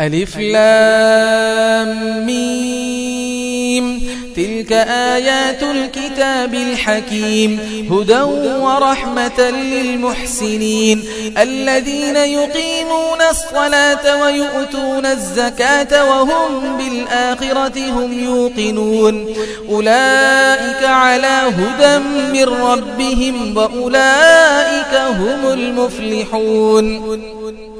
ألف لام ميم. تلك آيات الكتاب الحكيم. هدى ورحمة للمحسنين. الذين يقيمون الصلاة ويؤتون الزكاة وهم بالآخرة هم يوقنون. أولئك على هدى من ربهم وأولئك هم المفلحون.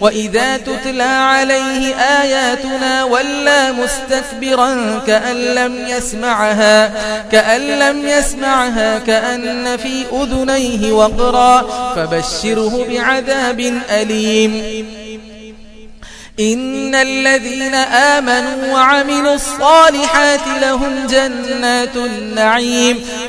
وإذا تتلى عليه آياتنا ولا مستكبرا كأن لم يسمعها كأن لم يسمعها كأن في أذنيه وقرا فبشره بعذاب أليم. إن الذين آمنوا وعملوا الصالحات لهم جنات النعيم.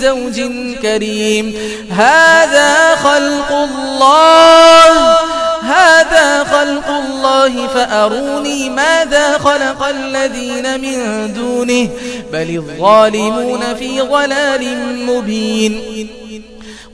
زوج كريم. هذا خلق الله. هذا خلق الله. فأروني ماذا خلق الذين من دونه. بل الظالمون في ضلال مبين.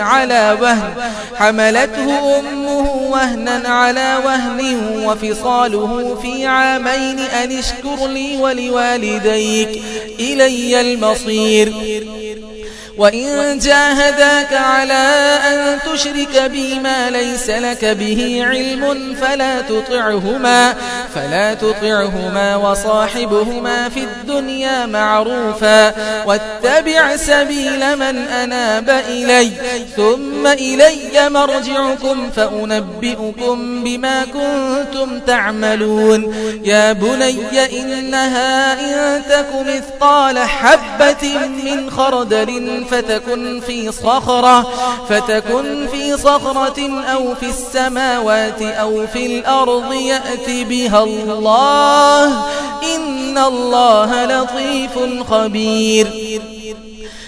على وهن. حملته أمه وهنا على وهن وفصاله في عامين أن اشكر لي ولوالديك إلي المصير. وإن جاهداك على أن تشرك بي ما ليس لك به علم فلا تطعهما فلا تطعهما وصاحبهما في الدنيا معروفا واتبع سبيل من أناب إلي ثم إلي مرجعكم فأنبئكم بما كنتم تعملون. يا بني إنها إن تك مثقال حبة من خردل فتكن في صخرة فتكن في صخرة أو في السماوات أو في الأرض يأتي بها الله إن الله لطيف خبير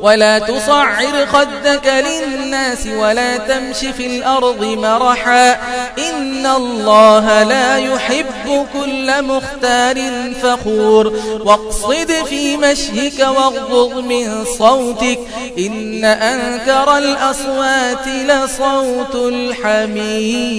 ولا تصعر خدك للناس ولا تمش في الأرض مرحا. إن الله لا يحب كل مختار فخور. واقصد في مشيك واغضض من صوتك. إن أنكر الأصوات لصوت الحمير.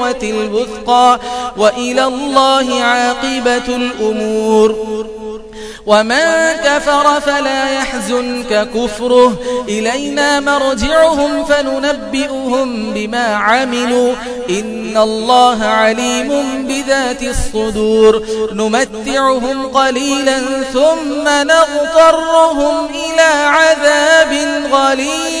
الوثقى وإلى الله عاقبة الأمور ومن كفر فلا يحزنك كفره إلينا مرجعهم فننبئهم بما عملوا إن الله عليم بذات الصدور نمتعهم قليلا ثم نغطرهم إلى عذاب غليظ